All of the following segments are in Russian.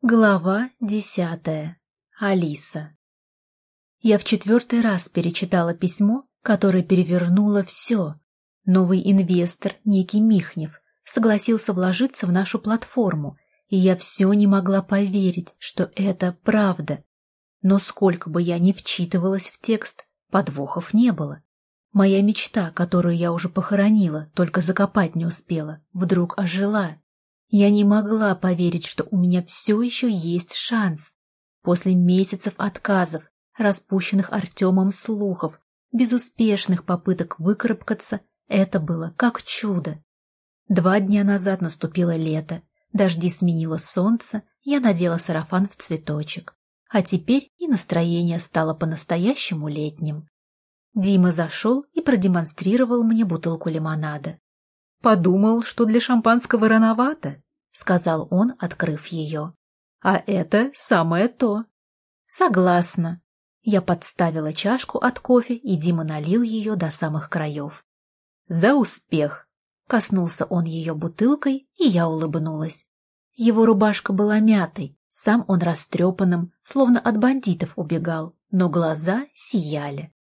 Глава десятая. Алиса. Я в четвертый раз перечитала письмо, которое перевернуло все. Новый инвестор, некий Михнев, согласился вложиться в нашу платформу, и я все не могла поверить, что это правда. Но сколько бы я ни вчитывалась в текст, подвохов не было. Моя мечта, которую я уже похоронила, только закопать не успела, вдруг ожила. Я не могла поверить, что у меня все еще есть шанс. После месяцев отказов, распущенных Артемом слухов, безуспешных попыток выкарабкаться, это было как чудо. Два дня назад наступило лето, дожди сменило солнце, я надела сарафан в цветочек. А теперь и настроение стало по-настоящему летним. Дима зашел и продемонстрировал мне бутылку лимонада. «Подумал, что для шампанского рановато», — сказал он, открыв ее. «А это самое то». «Согласна». Я подставила чашку от кофе, и Дима налил ее до самых краев. «За успех!» — коснулся он ее бутылкой, и я улыбнулась. Его рубашка была мятой, сам он растрепанным, словно от бандитов убегал, но глаза сияли.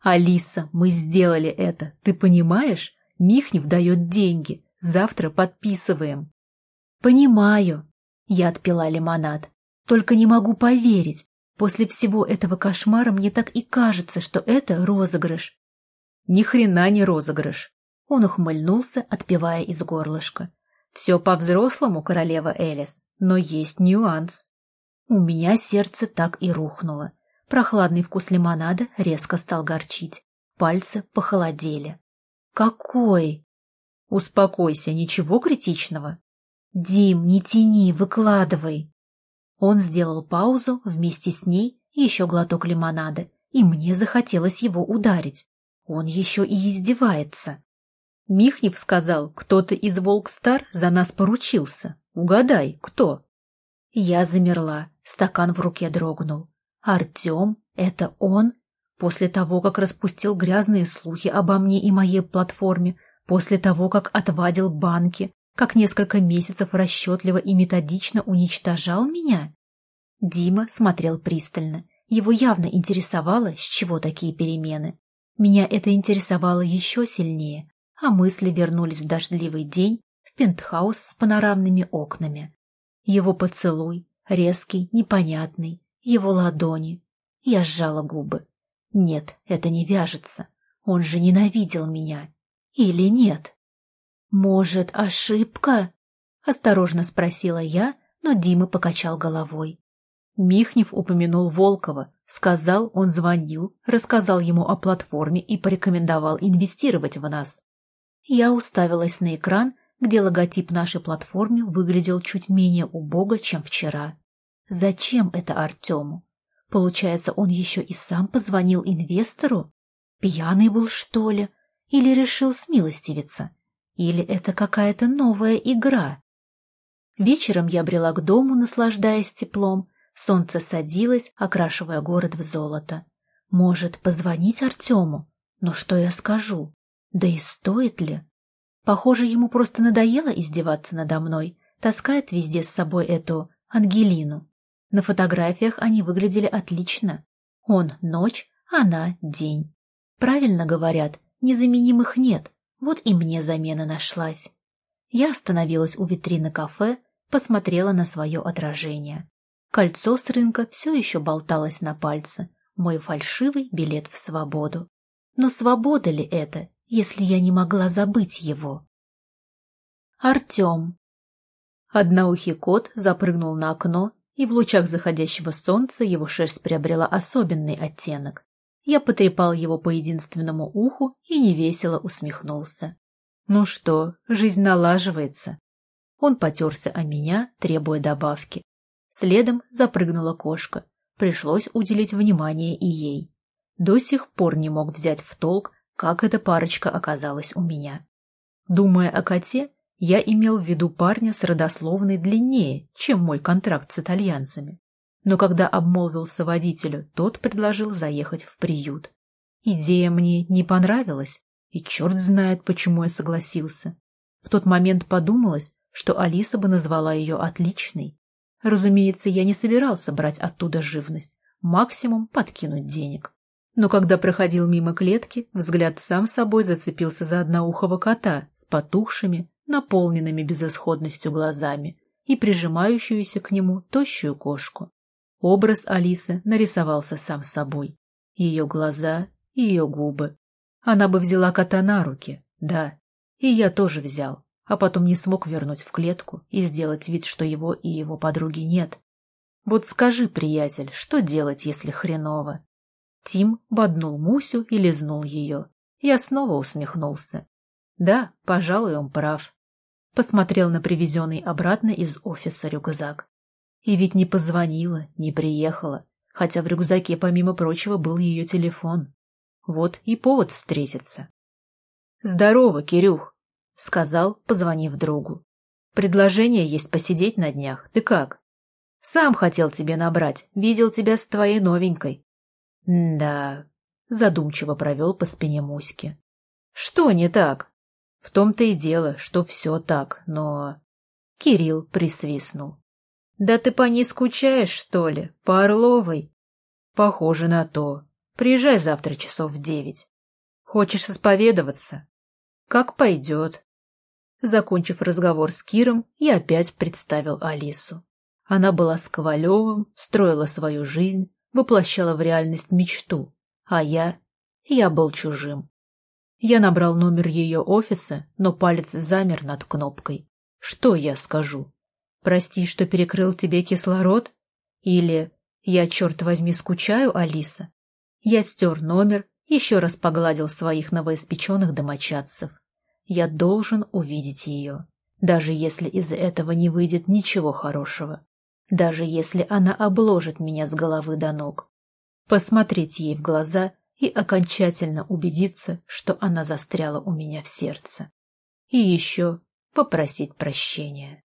«Алиса, мы сделали это, ты понимаешь? Михнев дает деньги. Завтра подписываем. Понимаю. Я отпила лимонад. Только не могу поверить. После всего этого кошмара мне так и кажется, что это розыгрыш. Ни хрена не розыгрыш. Он ухмыльнулся, отпивая из горлышка. Все по-взрослому, королева Элис, но есть нюанс. У меня сердце так и рухнуло. Прохладный вкус лимонада резко стал горчить. Пальцы похолодели. «Какой?» «Успокойся, ничего критичного». «Дим, не тяни, выкладывай». Он сделал паузу, вместе с ней еще глоток лимонада, и мне захотелось его ударить. Он еще и издевается. Михнев сказал, кто-то из Волкстар за нас поручился. Угадай, кто? Я замерла, стакан в руке дрогнул. Артем? Это он? После того, как распустил грязные слухи обо мне и моей платформе, после того, как отвадил банки, как несколько месяцев расчетливо и методично уничтожал меня? Дима смотрел пристально. Его явно интересовало, с чего такие перемены. Меня это интересовало еще сильнее, а мысли вернулись в дождливый день в пентхаус с панорамными окнами. Его поцелуй, резкий, непонятный, его ладони. Я сжала губы. Нет, это не вяжется. Он же ненавидел меня. Или нет? Может, ошибка? Осторожно спросила я, но Дима покачал головой. Михнев упомянул Волкова, сказал, он звонил, рассказал ему о платформе и порекомендовал инвестировать в нас. Я уставилась на экран, где логотип нашей платформы выглядел чуть менее убого, чем вчера. Зачем это Артему? Получается, он еще и сам позвонил инвестору? Пьяный был, что ли? Или решил смилостивиться? Или это какая-то новая игра? Вечером я брела к дому, наслаждаясь теплом. Солнце садилось, окрашивая город в золото. Может, позвонить Артему? Но что я скажу? Да и стоит ли? Похоже, ему просто надоело издеваться надо мной, таскает везде с собой эту Ангелину. На фотографиях они выглядели отлично. Он — ночь, она — день. Правильно говорят, незаменимых нет, вот и мне замена нашлась. Я остановилась у витрины кафе, посмотрела на свое отражение. Кольцо с рынка все еще болталось на пальце, мой фальшивый билет в свободу. Но свобода ли это, если я не могла забыть его? Артем. Одноухий кот запрыгнул на окно и в лучах заходящего солнца его шерсть приобрела особенный оттенок. Я потрепал его по единственному уху и невесело усмехнулся. «Ну что, жизнь налаживается». Он потерся о меня, требуя добавки. Следом запрыгнула кошка. Пришлось уделить внимание и ей. До сих пор не мог взять в толк, как эта парочка оказалась у меня. Думая о коте, я имел в виду парня с родословной длиннее, чем мой контракт с итальянцами. Но когда обмолвился водителю, тот предложил заехать в приют. Идея мне не понравилась, и черт знает, почему я согласился. В тот момент подумалось, что Алиса бы назвала ее отличной. Разумеется, я не собирался брать оттуда живность, максимум подкинуть денег. Но когда проходил мимо клетки, взгляд сам собой зацепился за одноухого кота с потухшими, наполненными безысходностью глазами и прижимающуюся к нему тощую кошку. Образ Алисы нарисовался сам собой. Ее глаза, ее губы. Она бы взяла кота на руки, да, и я тоже взял, а потом не смог вернуть в клетку и сделать вид, что его и его подруги нет. Вот скажи, приятель, что делать, если хреново? Тим боднул Мусю и лизнул ее. Я снова усмехнулся. Да, пожалуй, он прав. Посмотрел на привезенный обратно из офиса рюкзак. И ведь не позвонила, не приехала, хотя в рюкзаке, помимо прочего, был ее телефон. Вот и повод встретиться. «Здорово, Кирюх», — сказал, позвонив другу. «Предложение есть посидеть на днях. Ты как?» «Сам хотел тебе набрать. Видел тебя с твоей новенькой». «Да», — задумчиво провел по спине Муськи. «Что не так?» «В том-то и дело, что все так, но...» Кирилл присвистнул. «Да ты по ней скучаешь, что ли? По Орловой?» «Похоже на то. Приезжай завтра часов в девять. Хочешь исповедоваться?» «Как пойдет». Закончив разговор с Киром, я опять представил Алису. Она была с Ковалевым, строила свою жизнь, воплощала в реальность мечту, а я... я был чужим. Я набрал номер ее офиса, но палец замер над кнопкой. Что я скажу? Прости, что перекрыл тебе кислород? Или я, черт возьми, скучаю, Алиса? Я стер номер, еще раз погладил своих новоиспеченных домочадцев. Я должен увидеть ее, даже если из этого не выйдет ничего хорошего, даже если она обложит меня с головы до ног. Посмотреть ей в глаза и окончательно убедиться, что она застряла у меня в сердце. И еще попросить прощения.